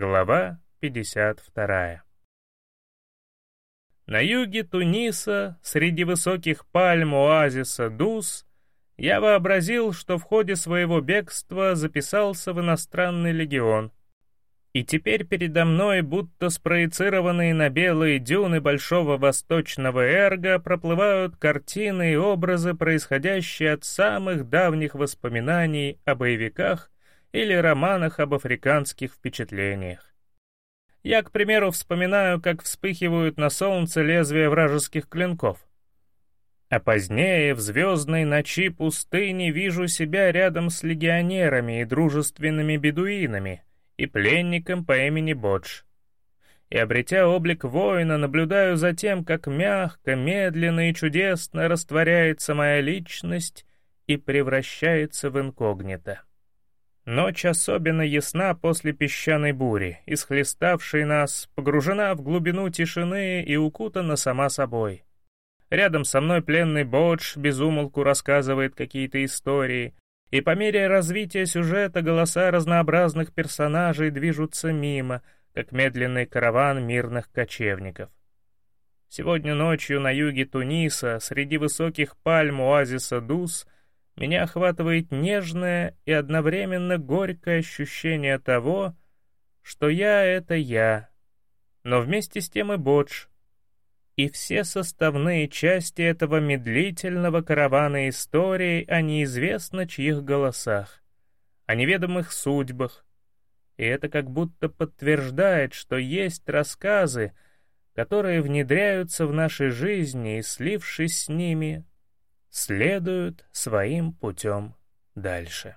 Глава 52 На юге Туниса, среди высоких пальм оазиса Дус, я вообразил, что в ходе своего бегства записался в иностранный легион. И теперь передо мной, будто спроецированные на белые дюны большого восточного эрга, проплывают картины и образы, происходящие от самых давних воспоминаний о боевиках или романах об африканских впечатлениях. Я, к примеру, вспоминаю, как вспыхивают на солнце лезвия вражеских клинков. А позднее, в звездной ночи пустыни, вижу себя рядом с легионерами и дружественными бедуинами и пленником по имени Бодж. И, обретя облик воина, наблюдаю за тем, как мягко, медленно и чудесно растворяется моя личность и превращается в инкогнито. Ночь особенно ясна после песчаной бури, исхлеставшей нас, погружена в глубину тишины и укутана сама собой. Рядом со мной пленный Бодж безумолку рассказывает какие-то истории, и по мере развития сюжета голоса разнообразных персонажей движутся мимо, как медленный караван мирных кочевников. Сегодня ночью на юге Туниса, среди высоких пальм оазиса Дус — меня охватывает нежное и одновременно горькое ощущение того, что я — это я, но вместе с тем и Бодж, и все составные части этого медлительного каравана истории о неизвестно чьих голосах, о неведомых судьбах, и это как будто подтверждает, что есть рассказы, которые внедряются в наши жизни и, слившись с ними, следуют своим путем дальше.